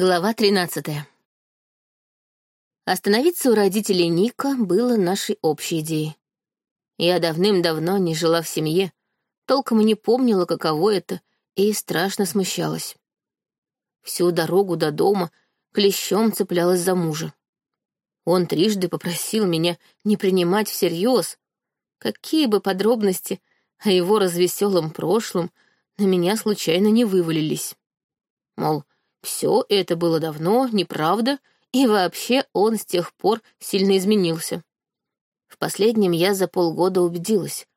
Глава 13. Остановиться у родителей Ника было нашей общей идеей. Я давным-давно не жила в семье, толком и не помнила, каково это, и страшно смущалась. Всю дорогу до дома клещом цеплялась за мужа. Он трижды попросил меня не принимать всерьез, какие бы подробности о его развеселом прошлом на меня случайно не вывалились. Мол, все это было давно, неправда, и вообще он с тех пор сильно изменился. В последнем я за полгода убедилась.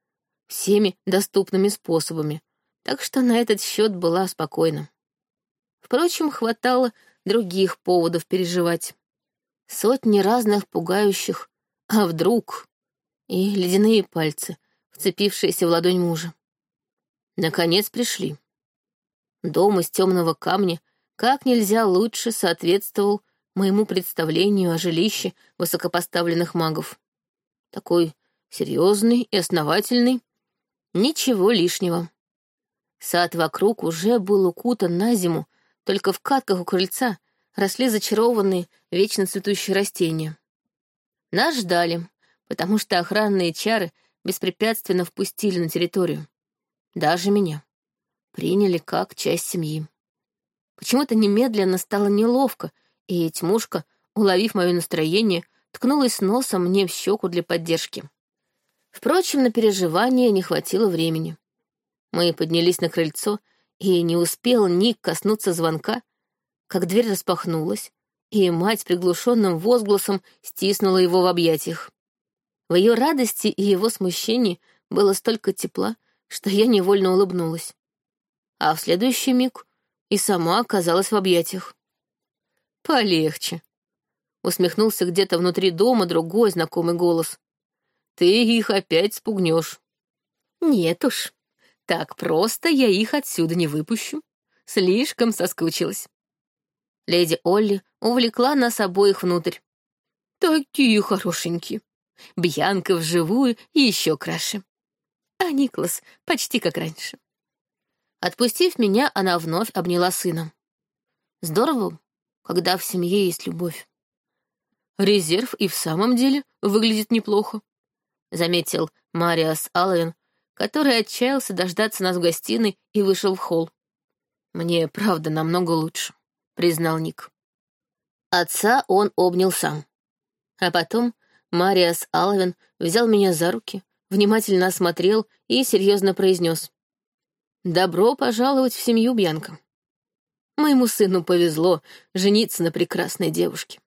Всеми доступными способами, так что на этот счет была спокойна. Впрочем, хватало других поводов переживать. Сотни разных пугающих «а вдруг?» и ледяные пальцы, вцепившиеся в ладонь мужа. Наконец пришли. Дом из темного камня как нельзя лучше соответствовал моему представлению о жилище высокопоставленных магов. Такой серьезный и основательный, ничего лишнего. Сад вокруг уже был укутан на зиму, только в катках у крыльца росли зачарованные, вечно цветущие растения. Нас ждали, потому что охранные чары беспрепятственно впустили на территорию. Даже меня. Приняли как часть семьи. Почему-то немедленно стало неловко, и Тьмушка, уловив мое настроение, ткнулась носом мне в щеку для поддержки. Впрочем, на переживание не хватило времени. Мы поднялись на крыльцо, и не успел Ник коснуться звонка, как дверь распахнулась, и мать приглушенным возгласом стиснула его в объятиях. В ее радости и его смущении было столько тепла, что я невольно улыбнулась. А в следующий миг и сама оказалась в объятиях. «Полегче», — усмехнулся где-то внутри дома другой знакомый голос. «Ты их опять спугнешь». «Нет уж, так просто я их отсюда не выпущу. Слишком соскучилась». Леди Олли увлекла нас обоих внутрь. «Такие хорошенькие. Бьянка вживую еще краше. А Никлас почти как раньше». Отпустив меня, она вновь обняла сына. Здорово, когда в семье есть любовь. Резерв и в самом деле выглядит неплохо, заметил Мариас Аллен, который отчаялся дождаться нас в гостиной и вышел в холл. Мне, правда, намного лучше, признал Ник. Отца он обнял сам. А потом Мариас Алвин взял меня за руки, внимательно осмотрел и серьезно произнес. Добро пожаловать в семью Бьянка. Моему сыну повезло жениться на прекрасной девушке.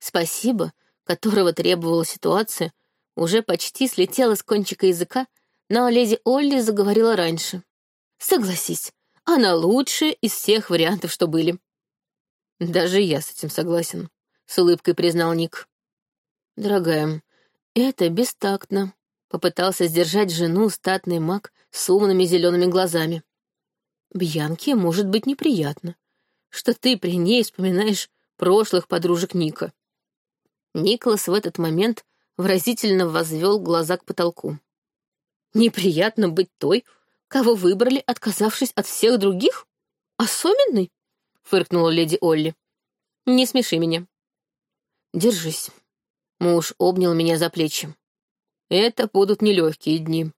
Спасибо, которого требовала ситуация, уже почти слетело с кончика языка, но леди Олли заговорила раньше. Согласись, она лучшая из всех вариантов, что были. Даже я с этим согласен, с улыбкой признал Ник. Дорогая, это бестактно, попытался сдержать жену статный маг с умными зелеными глазами. Бьянке может быть неприятно, что ты при ней вспоминаешь прошлых подружек Ника. Николас в этот момент выразительно возвел глаза к потолку. Неприятно быть той, кого выбрали, отказавшись от всех других? Особенный? Фыркнула леди Олли. Не смеши меня. Держись. Муж обнял меня за плечи. Это будут нелегкие дни.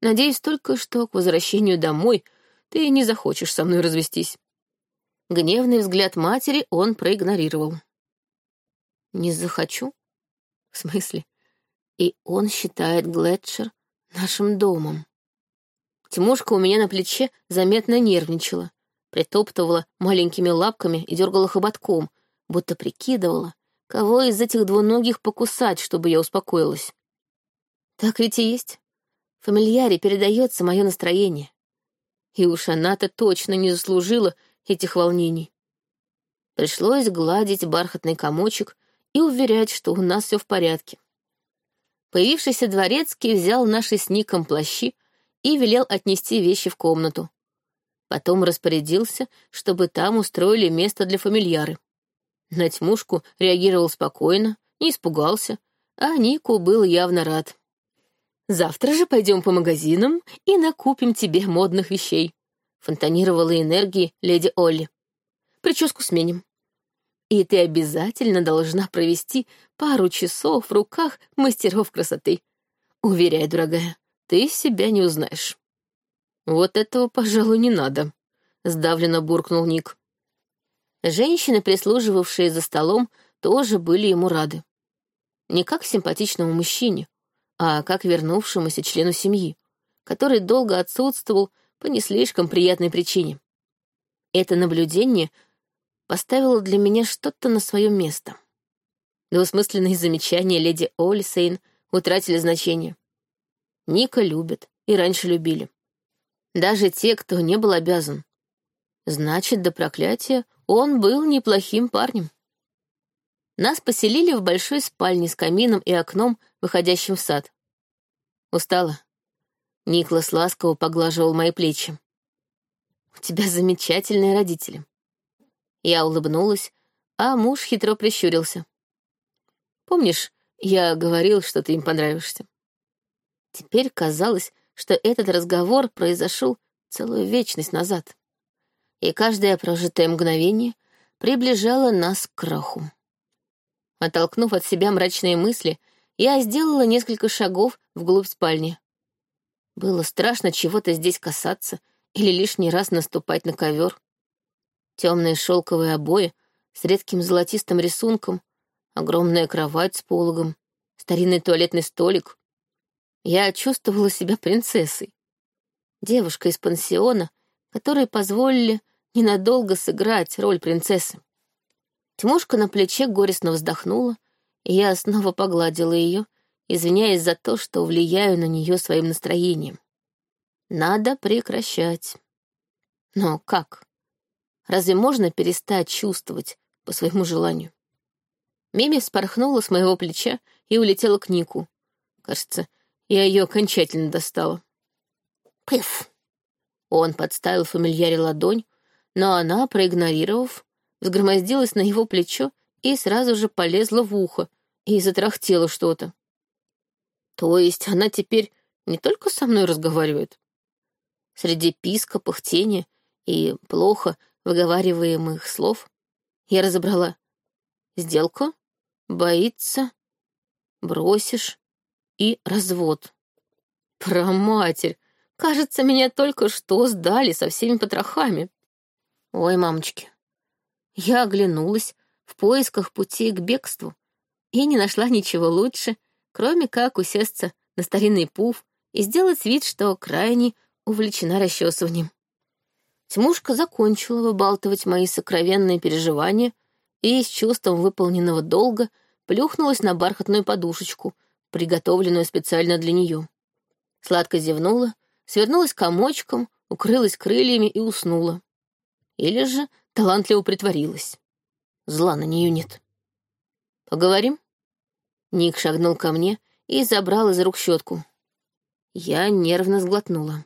Надеюсь только, что к возвращению домой ты не захочешь со мной развестись». Гневный взгляд матери он проигнорировал. «Не захочу? В смысле? И он считает Глетчер нашим домом». Тимошка у меня на плече заметно нервничала, притоптывала маленькими лапками и дергала хоботком, будто прикидывала, кого из этих двуногих покусать, чтобы я успокоилась. Так ведь и есть фамильяре передается мое настроение. И уж она-то точно не заслужила этих волнений. Пришлось гладить бархатный комочек и уверять, что у нас все в порядке. Появившийся дворецкий взял наши с Ником плащи и велел отнести вещи в комнату. Потом распорядился, чтобы там устроили место для фамильяры. На тьмушку реагировал спокойно, не испугался, а Нику был явно рад. Завтра же пойдем по магазинам и накупим тебе модных вещей», — фонтанировала энергией леди Олли. прическу сменим. И ты обязательно должна провести пару часов в руках мастеров красоты. Уверяю, дорогая, ты себя не узнаешь. Вот этого, пожалуй, не надо, — сдавленно буркнул Ник. Женщины, прислуживавшие за столом, тоже были ему рады. Не как симпатичному мужчине, а как вернувшемуся члену семьи, который долго отсутствовал по не слишком приятной причине. Это наблюдение поставило для меня что-то на свое место. Двусмысленные замечания леди Олисейн утратили значение. Ника любят и раньше любили. Даже те, кто не был обязан. Значит, до проклятия он был неплохим парнем. Нас поселили в большой спальне с камином и окном, выходящим в сад. Устала. Никлас ласково поглаживал мои плечи. «У тебя замечательные родители». Я улыбнулась, а муж хитро прищурился. «Помнишь, я говорил, что ты им понравишься?» Теперь казалось, что этот разговор произошел целую вечность назад и каждое прожитое мгновение приближало нас к краху. Оттолкнув от себя мрачные мысли, я сделала несколько шагов вглубь спальни. Было страшно чего-то здесь касаться или лишний раз наступать на ковер. Темные шелковые обои с редким золотистым рисунком, огромная кровать с пологом, старинный туалетный столик. Я чувствовала себя принцессой. Девушка из пансиона, которой позволили ненадолго сыграть роль принцессы. Тимошка на плече горестно вздохнула, я снова погладила ее, извиняясь за то, что влияю на нее своим настроением. Надо прекращать. Но как? Разве можно перестать чувствовать по своему желанию? Мими вспорхнула с моего плеча и улетела к Нику. Кажется, я ее окончательно достала. Пыф! Он подставил фамильяре ладонь, но она, проигнорировав, взгромоздилась на его плечо и сразу же полезла в ухо и затрахтела что-то. То есть она теперь не только со мной разговаривает? Среди писка, пыхтения и плохо выговариваемых слов я разобрала. Сделка, боится, бросишь и развод. Про матерь! Кажется, меня только что сдали со всеми потрохами. Ой, мамочки. Я оглянулась в поисках пути к бегству и не нашла ничего лучше, кроме как усесться на старинный пуф и сделать вид, что крайне увлечена расчесыванием. Тьмушка закончила выбалтывать мои сокровенные переживания и с чувством выполненного долга плюхнулась на бархатную подушечку, приготовленную специально для нее. Сладко зевнула, свернулась комочком, укрылась крыльями и уснула. Или же талантливо притворилась. Зла на нее нет. «Поговорим?» Ник шагнул ко мне и забрал из рук щетку. Я нервно сглотнула.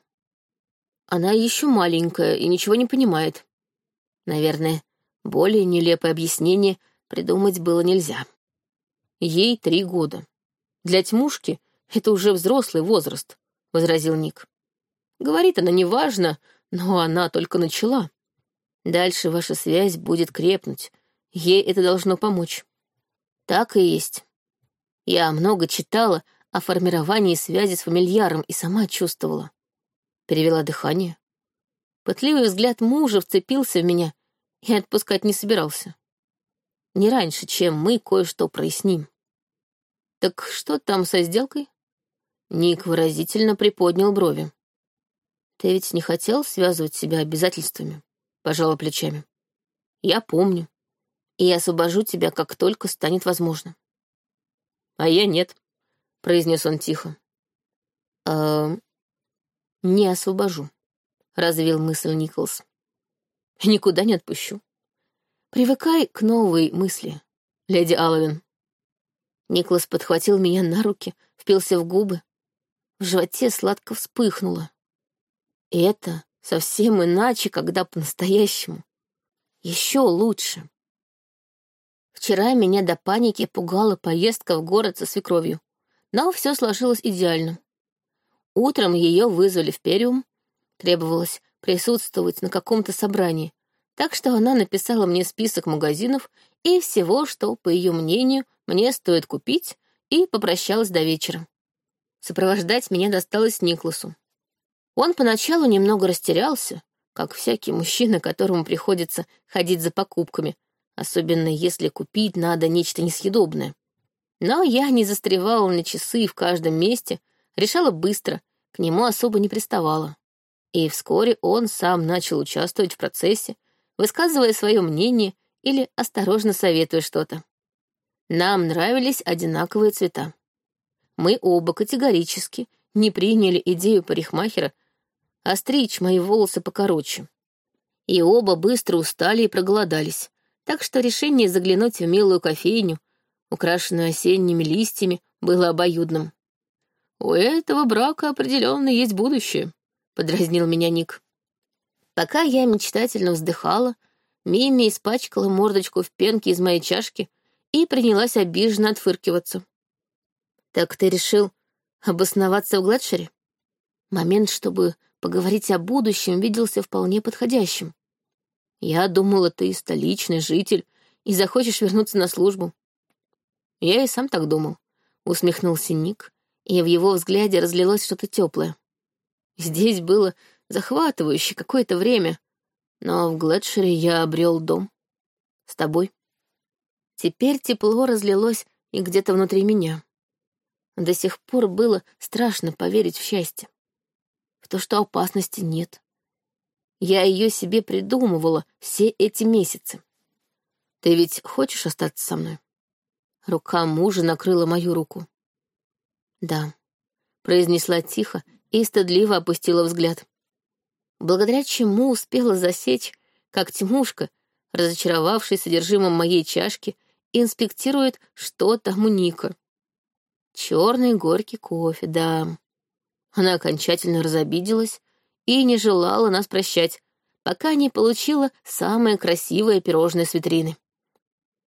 Она еще маленькая и ничего не понимает. Наверное, более нелепое объяснение придумать было нельзя. Ей три года. Для тьмушки это уже взрослый возраст, — возразил Ник. Говорит она неважно, но она только начала. Дальше ваша связь будет крепнуть. Ей это должно помочь. Так и есть. Я много читала о формировании связи с фамильяром и сама чувствовала. Перевела дыхание. Пытливый взгляд мужа вцепился в меня и отпускать не собирался. Не раньше, чем мы кое-что проясним. Так что там со сделкой? Ник выразительно приподнял брови. Ты ведь не хотел связывать себя обязательствами? пожала плечами. Я помню. И освобожу тебя, как только станет возможно. А я нет, произнес он тихо. «Э, не освобожу, развил мысль Николс. Никуда не отпущу. Привыкай к новой мысли, леди Алловин. Николас подхватил меня на руки, впился в губы. В животе сладко вспыхнуло. И это Совсем иначе, когда по-настоящему. Еще лучше. Вчера меня до паники пугала поездка в город со свекровью, но все сложилось идеально. Утром ее вызвали в Периум, требовалось присутствовать на каком-то собрании, Так что она написала мне список магазинов и всего, что, по ее мнению, мне стоит купить, и попрощалась до вечера. Сопровождать меня досталось Никласу. Он поначалу немного растерялся, как всякий мужчина, которому приходится ходить за покупками, особенно если купить надо нечто несъедобное. Но я не застревала на часы в каждом месте, решала быстро, к нему особо не приставала. И вскоре он сам начал участвовать в процессе, высказывая свое мнение или осторожно советуя что-то. Нам нравились одинаковые цвета. Мы оба категорически не приняли идею парикмахера остричь мои волосы покороче. И оба быстро устали и проголодались, так что решение заглянуть в милую кофейню, украшенную осенними листьями, было обоюдным. «У этого брака определенно есть будущее», — подразнил меня Ник. Пока я мечтательно вздыхала, Мими испачкала мордочку в пенке из моей чашки и принялась обиженно отфыркиваться. «Так ты решил обосноваться в Гладшере?» Момент, чтобы поговорить о будущем, виделся вполне подходящим. Я думала, ты столичный житель и захочешь вернуться на службу. Я и сам так думал, — усмехнулся Ник, и в его взгляде разлилось что-то теплое. Здесь было захватывающе какое-то время, но в Глэдшере я обрел дом. С тобой. Теперь тепло разлилось и где-то внутри меня. До сих пор было страшно поверить в счастье. В то, что опасности нет. Я ее себе придумывала все эти месяцы. Ты ведь хочешь остаться со мной? Рука мужа накрыла мою руку. Да, произнесла тихо и стыдливо опустила взгляд. Благодаря чему успела засечь, как Тимушка, разочаровавший содержимым моей чашки, инспектирует, что там у Ника. Черный горький кофе, да. Она окончательно разобиделась и не желала нас прощать, пока не получила самое красивое пирожное с витрины.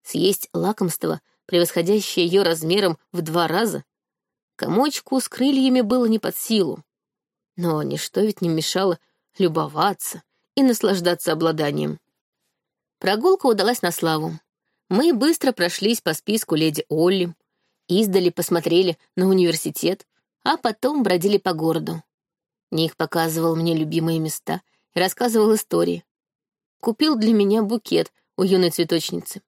Съесть лакомство, превосходящее ее размером в два раза, комочку с крыльями было не под силу. Но ничто ведь не мешало любоваться и наслаждаться обладанием. Прогулка удалась на славу. Мы быстро прошлись по списку леди Олли, издали посмотрели на университет, а потом бродили по городу. Ник показывал мне любимые места и рассказывал истории. Купил для меня букет у юной цветочницы.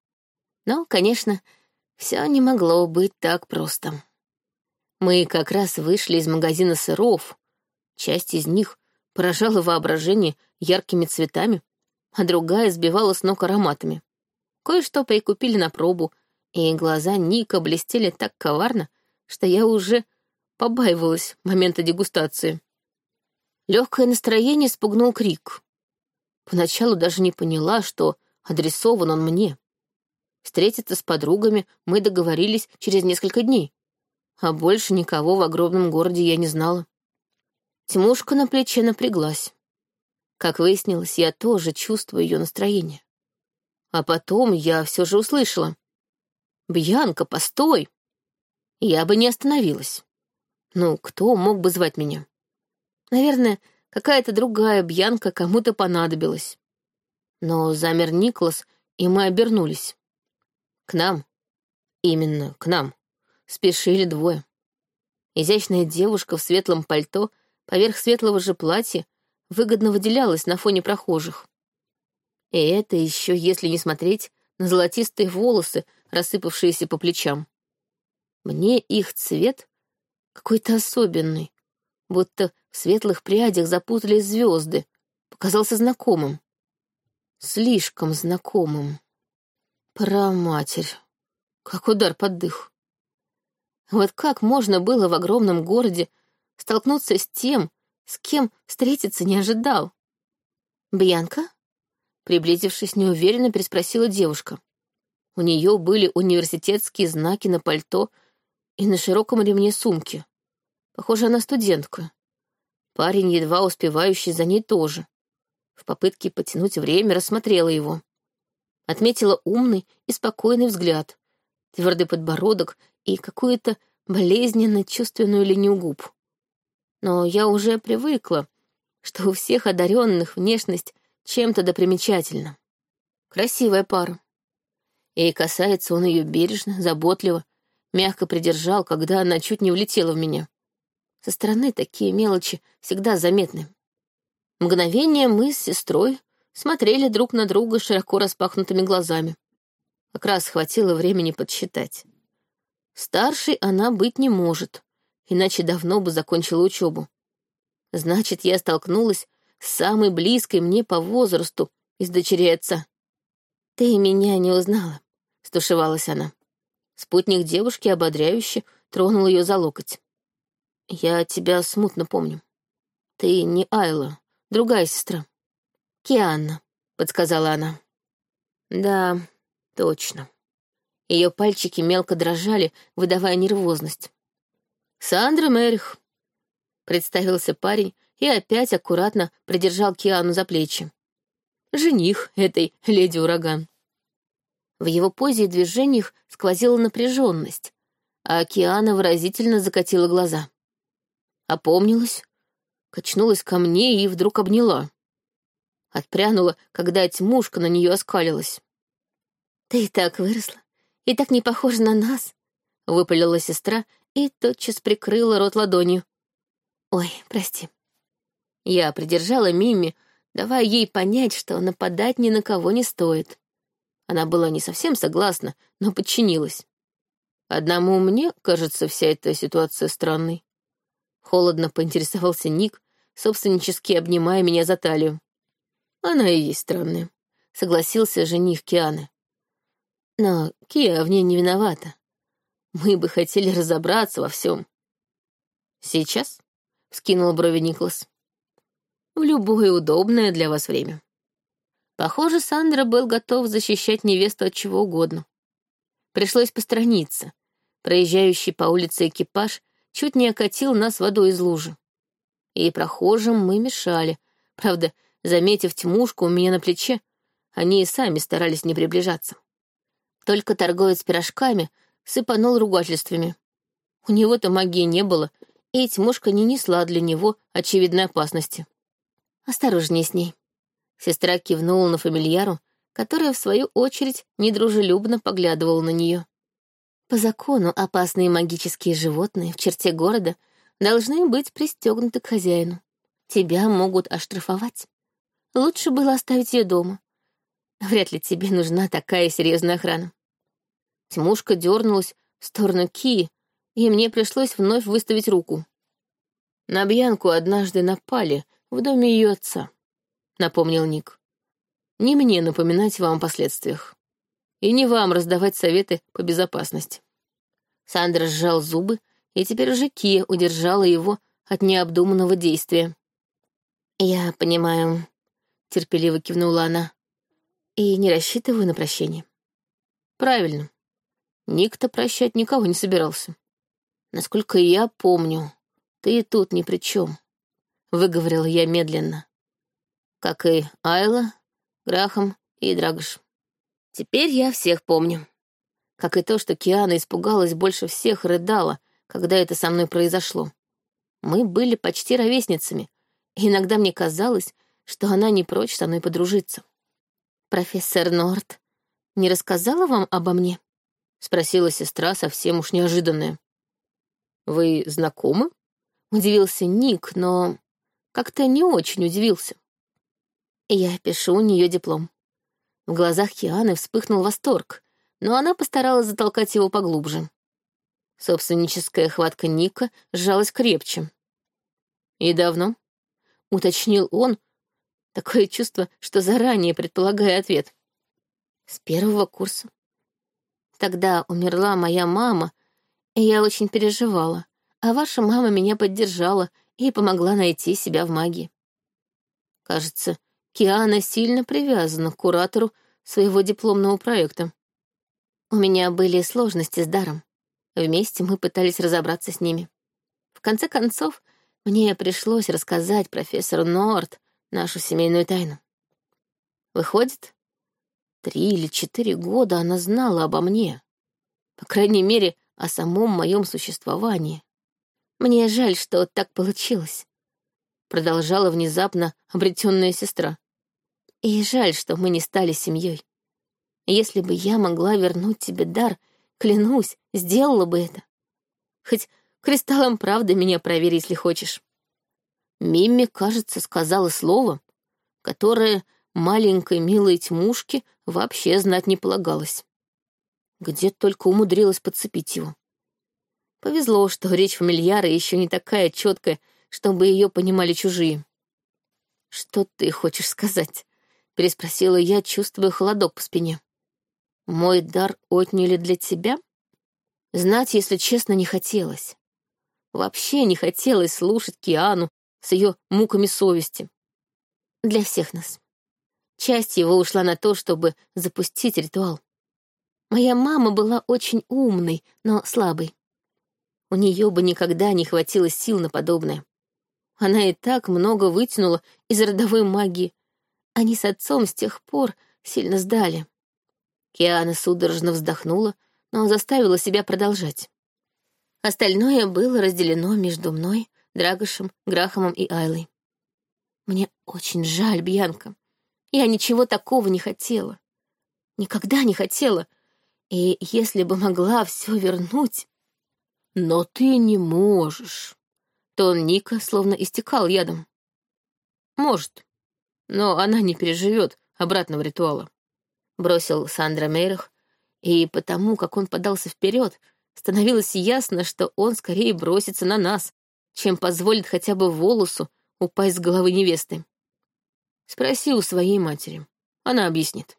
Но, конечно, все не могло быть так просто. Мы как раз вышли из магазина сыров. Часть из них поражала воображение яркими цветами, а другая сбивала с ног ароматами. Кое-что прикупили на пробу, и глаза Ника блестели так коварно, что я уже побаивалась момента дегустации. Легкое настроение спугнул крик. Поначалу даже не поняла, что адресован он мне. Встретиться с подругами мы договорились через несколько дней, а больше никого в огромном городе я не знала. Тимушка на плече напряглась. Как выяснилось, я тоже чувствую ее настроение. А потом я все же услышала. «Бьянка, постой!» Я бы не остановилась. Ну, кто мог бы звать меня? Наверное, какая-то другая Бьянка кому-то понадобилась. Но замер Николас, и мы обернулись. К нам. Именно к нам. Спешили двое. Изящная девушка в светлом пальто поверх светлого же платья выгодно выделялась на фоне прохожих. И это еще если не смотреть на золотистые волосы, рассыпавшиеся по плечам. Мне их цвет какой-то особенный, будто в светлых прядях запутались звезды, показался знакомым. Слишком знакомым. Про. Как удар под дых. Вот как можно было в огромном городе столкнуться с тем, с кем встретиться не ожидал? «Бьянка?» Приблизившись неуверенно, переспросила девушка. У нее были университетские знаки на пальто и на широком ремне сумки. Похоже, она студентка. Парень, едва успевающий за ней, тоже. В попытке потянуть время рассмотрела его. Отметила умный и спокойный взгляд, твердый подбородок и какую-то болезненно чувственную линию губ. Но я уже привыкла, что у всех одаренных внешность чем-то допримечательна. Красивая пара. И касается он ее бережно, заботливо, мягко придержал, когда она чуть не влетела в меня. Со стороны такие мелочи всегда заметны. Мгновение мы с сестрой смотрели друг на друга широко распахнутыми глазами. Как раз хватило времени подсчитать. Старшей она быть не может, иначе давно бы закончила учебу. Значит, я столкнулась с самой близкой мне по возрасту из дочерей отца. «Ты меня не узнала», — стушевалась она. Спутник девушки ободряюще тронул ее за локоть. «Я тебя смутно помню. Ты не Айла, другая сестра». «Кианна», — подсказала она. «Да, точно». Ее пальчики мелко дрожали, выдавая нервозность. «Сандра Мерих», — представился парень и опять аккуратно придержал Киану за плечи. «Жених этой леди-ураган». В его позе и движениях сквозила напряженность, а Киана выразительно закатила глаза. Опомнилась, качнулась ко мне и вдруг обняла. Отпрянула, когда тьмушка на нее оскалилась. «Ты и так выросла, и так не похожа на нас», — выпалила сестра и тотчас прикрыла рот ладонью. «Ой, прости». Я придержала Мими, давая ей понять, что нападать ни на кого не стоит. Она была не совсем согласна, но подчинилась. Одному мне кажется вся эта ситуация странной. Холодно поинтересовался Ник, собственнически обнимая меня за талию. Она и есть странная, согласился жених Кианы. Но Кия в ней не виновата. Мы бы хотели разобраться во всем. Сейчас? Скинул брови Никлас. В любое удобное для вас время. Похоже, Сандра был готов защищать невесту от чего угодно. Пришлось постраниться. Проезжающий по улице экипаж чуть не окатил нас водой из лужи. И прохожим мы мешали. Правда, заметив тьмушку у меня на плече, они и сами старались не приближаться. Только торговец пирожками сыпанул ругательствами. У него-то магии не было, и тьмушка не несла для него очевидной опасности. «Осторожнее с ней». Сестра кивнула на фамильяру, которая, в свою очередь, недружелюбно поглядывала на нее. По закону опасные магические животные в черте города должны быть пристегнуты к хозяину. Тебя могут оштрафовать. Лучше было оставить ее дома. Вряд ли тебе нужна такая серьезная охрана. Тимушка дернулась в сторону Ки, и мне пришлось вновь выставить руку. На Бьянку однажды напали в доме ее отца, напомнил Ник. Не мне напоминать вам о последствиях и не вам раздавать советы по безопасности. Сандра сжал зубы, и теперь уже Кия удержала его от необдуманного действия. «Я понимаю», — терпеливо кивнула она, — «и не рассчитываю на прощение». «Правильно. Никто прощать никого не собирался. Насколько я помню, ты тут ни при чем», — выговорила я медленно. «Как и Айла, Грахам и Драгош». Теперь я всех помню. Как и то, что Киана испугалась больше всех, рыдала, когда это со мной произошло. Мы были почти ровесницами, и иногда мне казалось, что она не прочь со мной подружиться. «Профессор Норт не рассказала вам обо мне?» — спросила сестра, совсем уж неожиданная. «Вы знакомы?» — удивился Ник, но как-то не очень удивился. Я пишу у нее диплом. В глазах Кианы вспыхнул восторг, но она постаралась затолкать его поглубже. Собственническая хватка Ника сжалась крепче. «И давно?» — уточнил он, такое чувство, что заранее предполагая ответ. «С первого курса. Тогда умерла моя мама, и я очень переживала, а ваша мама меня поддержала и помогла найти себя в магии. Кажется, Киана сильно привязана к куратору своего дипломного проекта. У меня были сложности с даром. Вместе мы пытались разобраться с ними. В конце концов, мне пришлось рассказать профессору Норт нашу семейную тайну. Выходит, три или четыре года она знала обо мне. По крайней мере, о самом моем существовании. Мне жаль, что так получилось. Продолжала внезапно обретенная сестра. И жаль, что мы не стали семьей. Если бы я могла вернуть тебе дар, клянусь, сделала бы это. Хоть кристаллом правды меня проверь, если хочешь. Мимми, кажется, сказала слово, которое маленькой милой тьмушке вообще знать не полагалось. Где только умудрилась подцепить его. Повезло, что речь фамильяра еще не такая четкая, чтобы ее понимали чужие. «Что ты хочешь сказать?» — переспросила я, чувствуя холодок по спине. «Мой дар отняли для тебя?» Знать, если честно, не хотелось. Вообще не хотелось слушать Киану с ее муками совести. Для всех нас. Часть его ушла на то, чтобы запустить ритуал. Моя мама была очень умной, но слабой. У нее бы никогда не хватило сил на подобное. Она и так много вытянула из родовой магии. Они с отцом с тех пор сильно сдали. Киана судорожно вздохнула, но заставила себя продолжать. Остальное было разделено между мной, Драгошем, Грахамом и Айлой. Мне очень жаль, Бьянка. Я ничего такого не хотела. Никогда не хотела. И если бы могла все вернуть... Но ты не можешь. Тон Ника словно истекал ядом. Может, но она не переживет обратного ритуала. Бросил Сандра Мейрах, и потому, как он подался вперед, становилось ясно, что он скорее бросится на нас, чем позволит хотя бы волосу упасть с головы невесты. Спроси у своей матери. Она объяснит.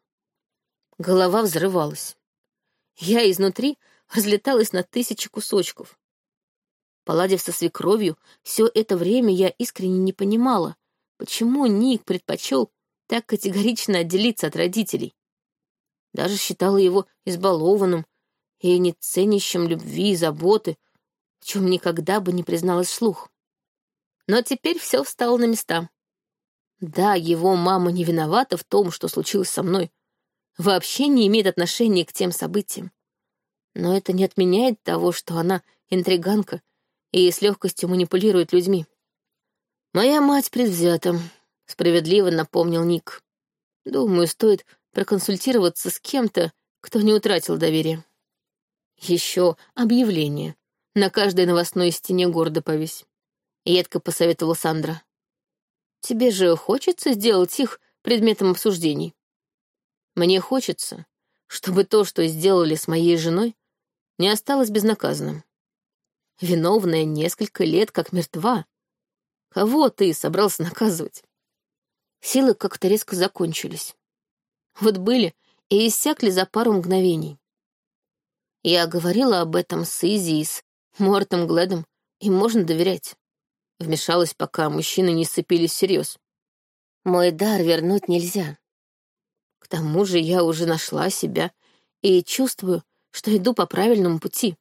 Голова взрывалась. Я изнутри разлеталась на тысячи кусочков. Поладив со свекровью, все это время я искренне не понимала, почему Ник предпочел так категорично отделиться от родителей. Даже считала его избалованным и не ценящим любви и заботы, в чем никогда бы не призналась вслух. Но теперь все встало на места. Да, его мама не виновата в том, что случилось со мной. Вообще не имеет отношения к тем событиям. Но это не отменяет того, что она интриганка и с легкостью манипулирует людьми. «Моя мать предвзята», — справедливо напомнил Ник. «Думаю, стоит проконсультироваться с кем-то, кто не утратил доверия. Еще объявление. На каждой новостной стене города повесь», — едко посоветовал Сандра. Тебе же хочется сделать их предметом обсуждений? Мне хочется, чтобы то, что сделали с моей женой, не осталось безнаказанным. Виновная несколько лет как мертва. Кого ты собрался наказывать? Силы как-то резко закончились. Вот были и иссякли за пару мгновений. Я говорила об этом с Изи и с Мортом Гледом, и можно доверять. Вмешалась, пока мужчины не сцепились всерьез. Мой дар вернуть нельзя. К тому же я уже нашла себя и чувствую, что иду по правильному пути.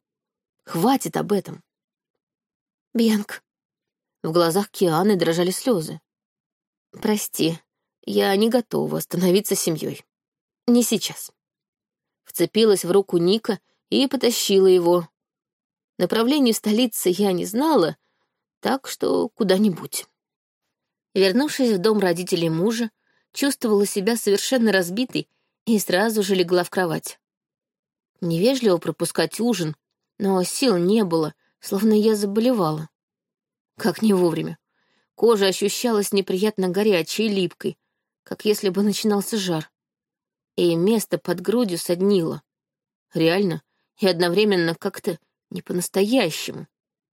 Хватит об этом. Бьянк. В глазах Кианы дрожали слезы. Прости, я не готова становиться семьей. Не сейчас. Вцепилась в руку Ника и потащила его. Направление столицы я не знала, так что куда-нибудь. Вернувшись в дом родителей мужа, чувствовала себя совершенно разбитой и сразу же легла в кровать. Невежливо пропускать ужин, но сил не было, словно я заболевала. Как не вовремя. Кожа ощущалась неприятно горячей и липкой, как если бы начинался жар. И место под грудью соднило. Реально и одновременно как-то не по-настоящему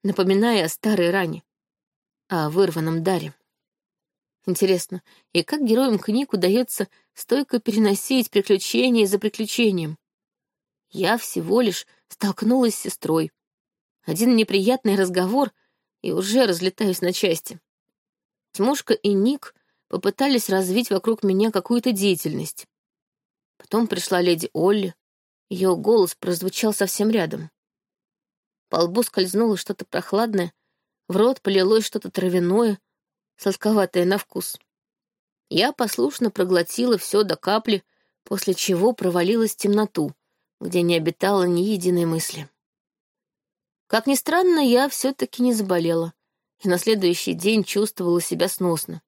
напоминая о старой ране, о вырванном даре. Интересно, и как героям книг удается стойко переносить приключения за приключением? Я всего лишь столкнулась с сестрой. Один неприятный разговор, и уже разлетаюсь на части. Тимушка и Ник попытались развить вокруг меня какую-то деятельность. Потом пришла леди Олли. Ее голос прозвучал совсем рядом. По лбу скользнуло что-то прохладное, в рот полилось что-то травяное, сладковатое на вкус. Я послушно проглотила все до капли, после чего провалилась в темноту, где не обитало ни единой мысли. Как ни странно, я все-таки не заболела, и на следующий день чувствовала себя сносно.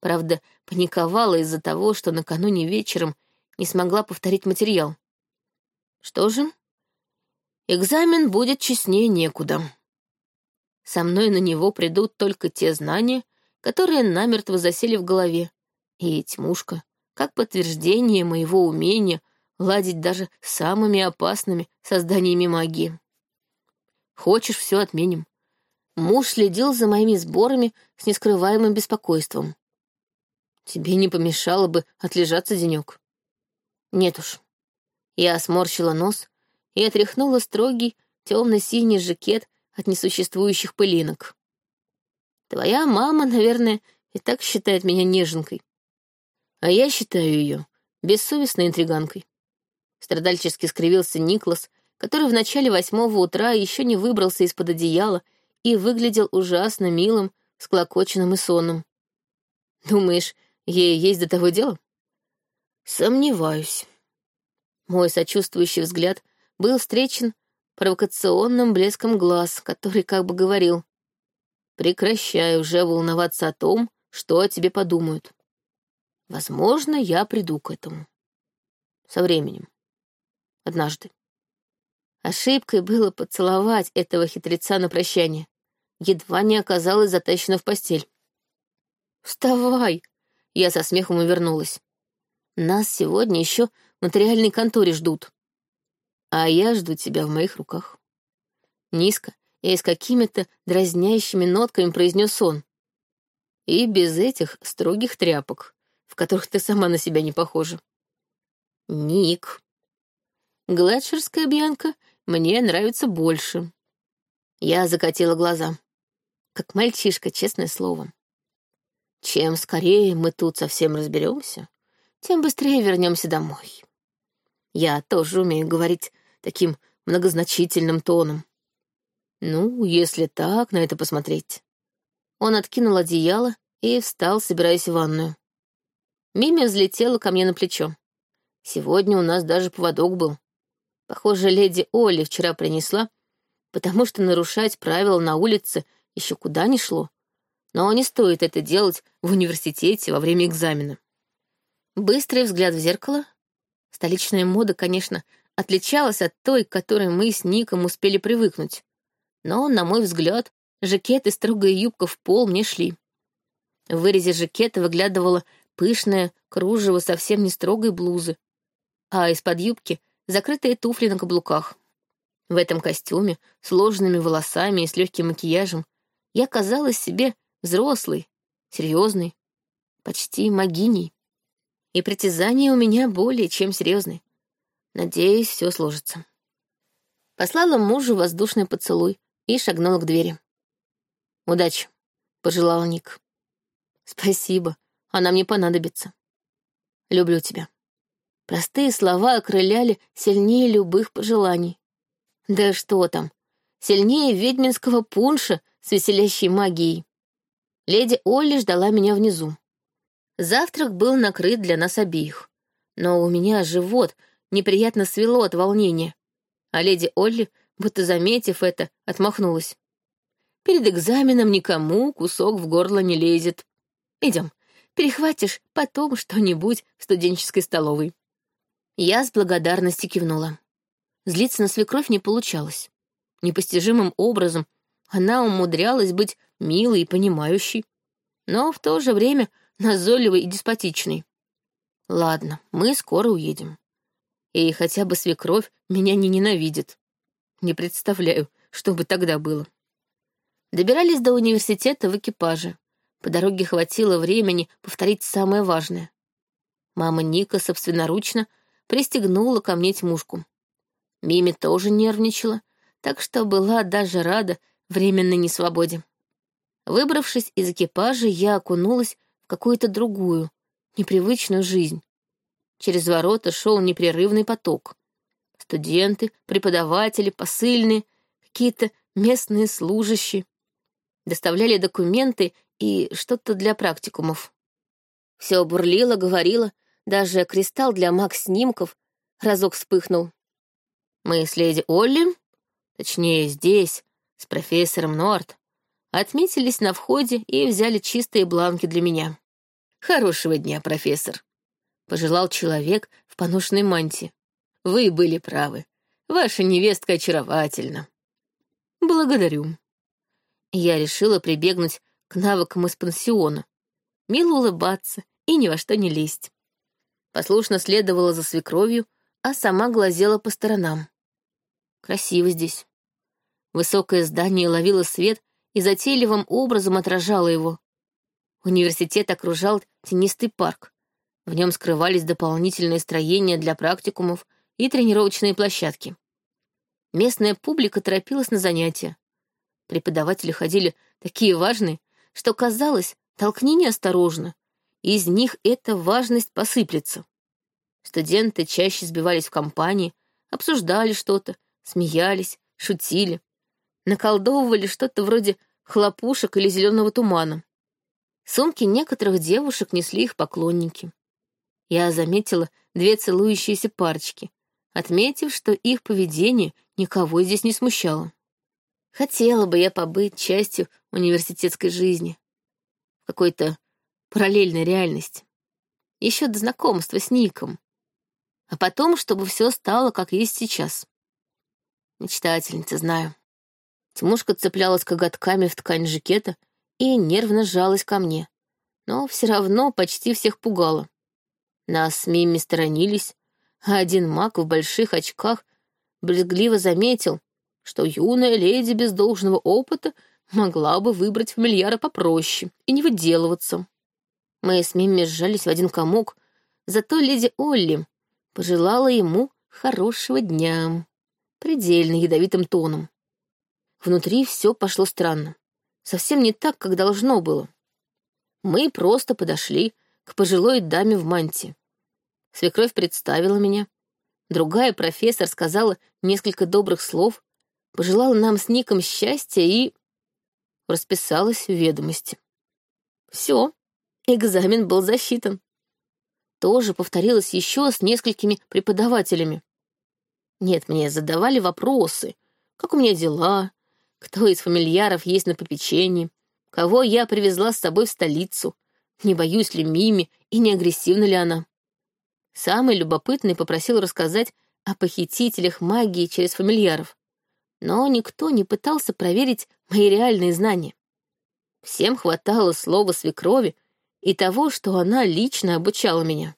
Правда, паниковала из-за того, что накануне вечером не смогла повторить материал. Что же, экзамен будет честнее некуда. Со мной на него придут только те знания, которые намертво засели в голове, и тьмушка, как подтверждение моего умения ладить даже с самыми опасными созданиями магии. Хочешь, все отменим. Муж следил за моими сборами с нескрываемым беспокойством. Тебе не помешало бы отлежаться денек. Нет уж. Я сморщила нос и отряхнула строгий темно-синий жакет от несуществующих пылинок. Твоя мама, наверное, и так считает меня неженкой. А я считаю ее бессовестной интриганкой. Страдальчески скривился Никлас, который в начале восьмого утра еще не выбрался из-под одеяла и выглядел ужасно милым, склокоченным и сонным. Думаешь, ей есть до того дела? Сомневаюсь. Мой сочувствующий взгляд был встречен провокационным блеском глаз, который как бы говорил «Прекращай уже волноваться о том, что о тебе подумают. Возможно, я приду к этому. Со временем. Однажды. Ошибкой было поцеловать этого хитреца на прощание. Едва не оказалась затащена в постель. «Вставай!» Я со смехом увернулась. «Нас сегодня еще в нотариальной конторе ждут. А я жду тебя в моих руках». Низко и с какими-то дразнящими нотками произнес он. «И без этих строгих тряпок, в которых ты сама на себя не похожа. Ник. Гладшерская Бьянка мне нравится больше. Я закатила глаза. Как мальчишка, честное слово. Чем скорее мы тут совсем разберемся, тем быстрее вернемся домой. Я тоже умею говорить таким многозначительным тоном. Ну, если так на это посмотреть. Он откинул одеяло и встал, собираясь в ванную. Мими взлетела ко мне на плечо. Сегодня у нас даже поводок был. Похоже, леди Олли вчера принесла, потому что нарушать правила на улице еще куда ни шло. Но не стоит это делать в университете во время экзамена. Быстрый взгляд в зеркало. Столичная мода, конечно, отличалась от той, к которой мы с Ником успели привыкнуть. Но, на мой взгляд, жакет и строгая юбка в пол мне шли. В вырезе жакета выглядывала пышное кружево совсем не строгой блузы, а из-под юбки закрытые туфли на каблуках. В этом костюме, сложными волосами и с легким макияжем, я казалась себе взрослой, серьезной, почти могиней. И притязания у меня более чем серьезные. Надеюсь, все сложится. Послала мужу воздушный поцелуй и шагнула к двери. «Удачи», — пожелал Ник. «Спасибо», она мне понадобится. Люблю тебя. Простые слова окрыляли сильнее любых пожеланий. Да что там, сильнее ведьминского пунша с веселящей магией. Леди Олли ждала меня внизу. Завтрак был накрыт для нас обеих. Но у меня живот неприятно свело от волнения. А леди Олли, будто заметив это, отмахнулась. Перед экзаменом никому кусок в горло не лезет. Идем, Перехватишь потом что-нибудь в студенческой столовой». Я с благодарностью кивнула. Злиться на свекровь не получалось. Непостижимым образом она умудрялась быть милой и понимающей, но в то же время назойливой и деспотичной. Ладно, мы скоро уедем. И хотя бы свекровь меня не ненавидит. Не представляю, что бы тогда было. Добирались до университета в экипаже. По дороге хватило времени повторить самое важное. Мама Ника собственноручно пристегнула ко мне тьмушку. Мими тоже нервничала, так что была даже рада временной несвободе. Выбравшись из экипажа, я окунулась в какую-то другую, непривычную жизнь. Через ворота шел непрерывный поток. Студенты, преподаватели, посыльные, какие-то местные служащие. Доставляли документы и что-то для практикумов. Все бурлило, говорило, даже кристалл для маг-снимков разок вспыхнул. Мы с леди Олли, точнее здесь, с профессором Норт, отметились на входе и взяли чистые бланки для меня. «Хорошего дня, профессор», — пожелал человек в поношенной мантии. Вы были правы. Ваша невестка очаровательна. Благодарю. Я решила прибегнуть к навыкам из пансиона. Мило улыбаться и ни во что не лезть. Послушно следовала за свекровью, а сама глазела по сторонам. Красиво здесь. Высокое здание ловило свет и затейливым образом отражало его. Университет окружал тенистый парк. В нем скрывались дополнительные строения для практикумов и тренировочные площадки. Местная публика торопилась на занятия. Преподаватели ходили такие важные, что казалось, толкни неосторожно, из них эта важность посыплется. Студенты чаще сбивались в компании, обсуждали что-то, смеялись, шутили, наколдовывали что-то вроде хлопушек или зеленого тумана. Сумки некоторых девушек несли их поклонники. Я заметила две целующиеся парочки, отметив, что их поведение никого здесь не смущало. Хотела бы я побыть частью университетской жизни, какой-то параллельной реальности. Еще до знакомства с Ником. А потом, чтобы все стало, как есть сейчас. Мечтательница, знаю. Тимушка цеплялась коготками в ткань жакета и нервно сжалась ко мне. Но все равно почти всех пугала. Нас с Мимми сторонились, а один маг в больших очках брезгливо заметил, что юная леди без должного опыта могла бы выбрать фамильяра попроще и не выделываться. Мы с Мимми сжались в один комок, зато леди Олли пожелала ему хорошего дня, предельно ядовитым тоном. Внутри все пошло странно. Совсем не так, как должно было. Мы просто подошли к пожилой даме в мантии. Свекровь представила меня. Другая профессор сказала несколько добрых слов, пожелала нам с Ником счастья и... расписалась в ведомости. Все, экзамен был засчитан. Тоже повторилось еще с несколькими преподавателями. Нет, мне задавали вопросы. Как у меня дела? Кто из фамильяров есть на попечении? Кого я привезла с собой в столицу? Не боюсь ли Мими и не агрессивна ли она? Самый любопытный попросил рассказать о похитителях магии через фамильяров. Но никто не пытался проверить мои реальные знания. Всем хватало слова свекрови и того, что она лично обучала меня.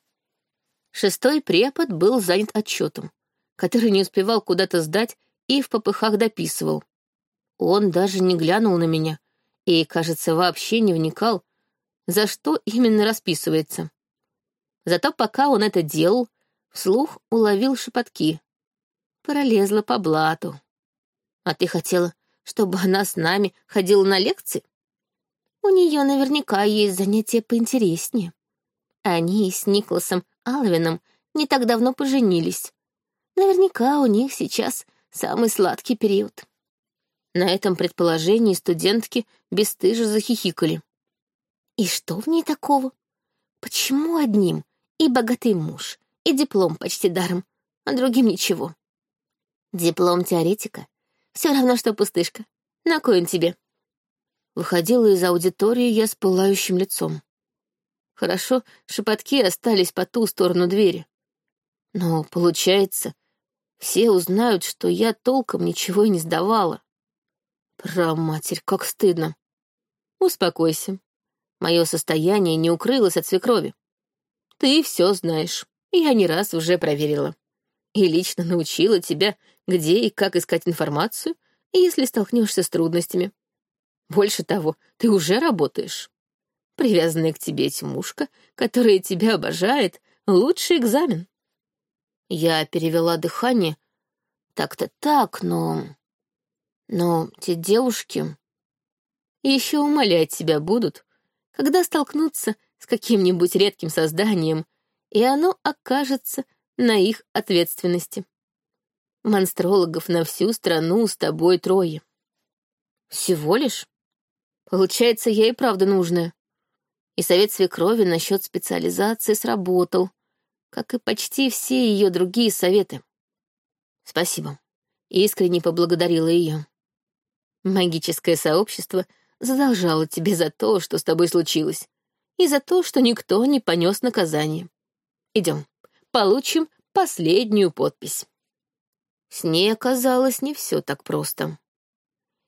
Шестой препод был занят отчетом, который не успевал куда-то сдать и в попыхах дописывал. Он даже не глянул на меня и, кажется, вообще не вникал, за что именно расписывается. Зато пока он это делал, вслух уловил шепотки. Пролезла по блату. «А ты хотела, чтобы она с нами ходила на лекции?» У нее наверняка есть занятия поинтереснее. Они с Николасом Алвином не так давно поженились. Наверняка у них сейчас самый сладкий период. На этом предположении студентки бесстыжо захихикали. И что в ней такого? Почему одним и богатый муж, и диплом почти даром, а другим ничего? Диплом теоретика — все равно, что пустышка. На кой он тебе? Выходила из аудитории я с пылающим лицом. Хорошо, шепотки остались по ту сторону двери. Но, получается, все узнают, что я толком ничего и не сдавала. Про матерь, как стыдно. Успокойся. Мое состояние не укрылось от свекрови. Ты все знаешь, я не раз уже проверила. И лично научила тебя, где и как искать информацию, если столкнешься с трудностями. Больше того, ты уже работаешь. Привязанная к тебе Тимушка, которая тебя обожает, лучший экзамен. Я перевела дыхание. Так-то так, но... Но те девушки еще умолять себя будут, когда столкнутся с каким-нибудь редким созданием, и оно окажется на их ответственности. Монстрологов на всю страну с тобой трое. Всего лишь? Получается, я и правда нужная. И совет свекрови насчет специализации сработал, как и почти все ее другие советы. Спасибо. Искренне поблагодарила ее. Магическое сообщество задолжало тебе за то, что с тобой случилось, и за то, что никто не понес наказание. Идем, получим последнюю подпись. С ней оказалось не все так просто.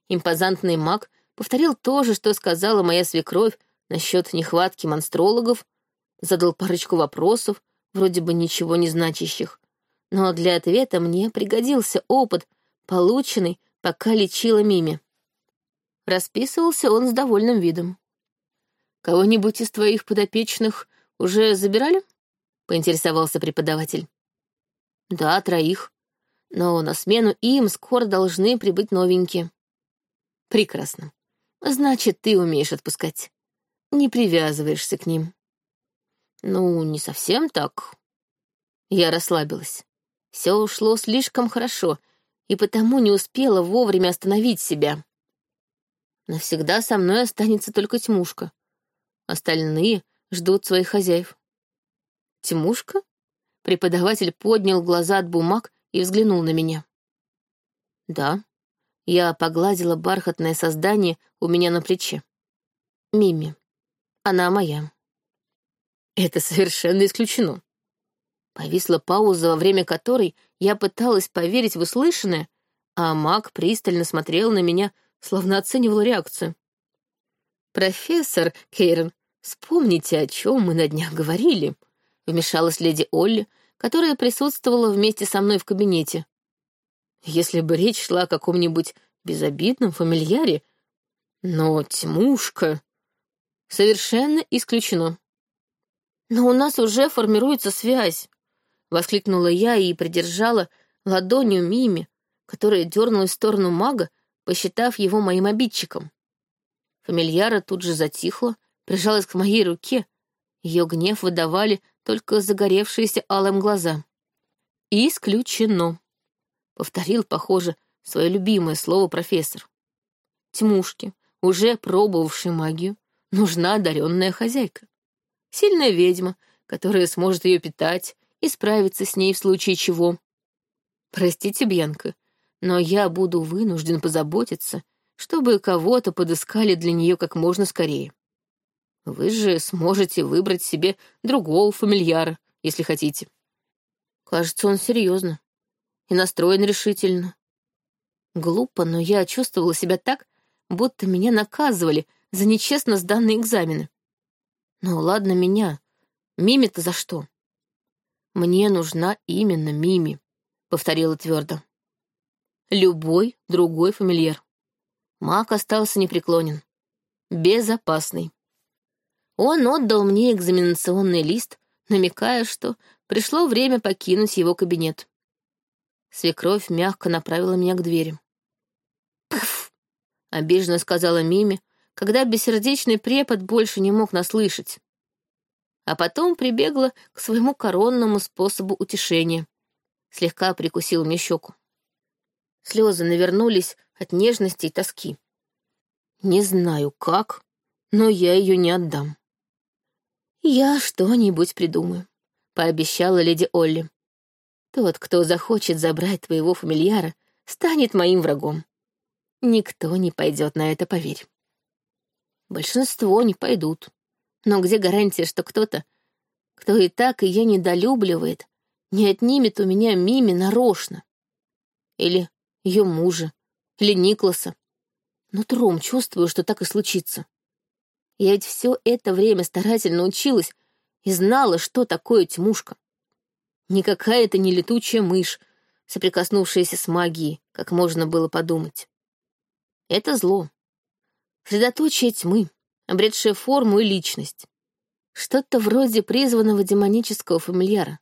Импозантный маг повторил то же, что сказала моя свекровь насчет нехватки монстрологов, задал парочку вопросов, вроде бы ничего не значащих, но для ответа мне пригодился опыт, полученный, пока лечила Мими. Расписывался он с довольным видом. «Кого-нибудь из твоих подопечных уже забирали?» — поинтересовался преподаватель. «Да, троих. Но на смену им скоро должны прибыть новенькие». «Прекрасно. Значит, ты умеешь отпускать. Не привязываешься к ним». «Ну, не совсем так». Я расслабилась. Все ушло слишком хорошо, и потому не успела вовремя остановить себя. Навсегда со мной останется только Тьмушка. Остальные ждут своих хозяев. Тимушка? Преподаватель поднял глаза от бумаг и взглянул на меня. Да, я погладила бархатное создание у меня на плече. Мими. Она моя. Это совершенно исключено. Повисла пауза, во время которой я пыталась поверить в услышанное, а маг пристально смотрел на меня, словно оценивал реакцию. «Профессор Кейрон, вспомните, о чем мы на днях говорили», вмешалась леди Олли, которая присутствовала вместе со мной в кабинете. Если бы речь шла о каком-нибудь безобидном фамильяре, но Тимушка... Совершенно исключено. Но у нас уже формируется связь, воскликнула я и придержала ладонью Мими, которая дернулась в сторону мага, посчитав его моим обидчиком. Фамильяра тут же затихла, прижалась к моей руке. Ее гнев выдавали только загоревшиеся алым глаза. «Исключено», — повторил, похоже, свое любимое слово профессор. Тьмушке, уже пробовавшей магию, нужна одаренная хозяйка. Сильная ведьма, которая сможет ее питать и справиться с ней в случае чего. Простите, Бьянка, но я буду вынужден позаботиться, чтобы кого-то подыскали для нее как можно скорее. Вы же сможете выбрать себе другого фамильяра, если хотите. Кажется, он серьезно и настроен решительно. Глупо, но я чувствовала себя так, будто меня наказывали за нечестно сданные экзамены. Ну ладно меня. Мими-то за что? Мне нужна именно Мими, повторила твердо. Любой другой фамильяр. Маг остался непреклонен. Безопасный. Он отдал мне экзаменационный лист, намекая, что пришло время покинуть его кабинет. Свекровь мягко направила меня к двери. «Пф!» — обиженно сказала Мими, когда бессердечный препод больше не мог наслышать. А потом прибегла к своему коронному способу утешения. Слегка прикусил мне щеку. Слезы навернулись от нежности и тоски. Не знаю, как, но я ее не отдам. «Я что-нибудь придумаю», — пообещала леди Олли. «Тот, кто захочет забрать твоего фамильяра, станет моим врагом. Никто не пойдет на это, поверь. Большинство не пойдут. Но где гарантия, что кто-то, кто и так ее недолюбливает, не отнимет у меня Мими нарочно? Или ее мужа, или Никласа? Нутром чувствую, что так и случится. Я ведь все это время старательно училась и знала, что такое тьмушка. Никакая это не летучая мышь, соприкоснувшаяся с магией, как можно было подумать. Это зло. Средоточие тьмы, обретшее форму и личность. Что-то вроде призванного демонического фамильяра.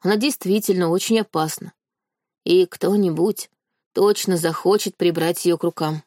Она действительно очень опасна. И кто-нибудь точно захочет прибрать ее к рукам.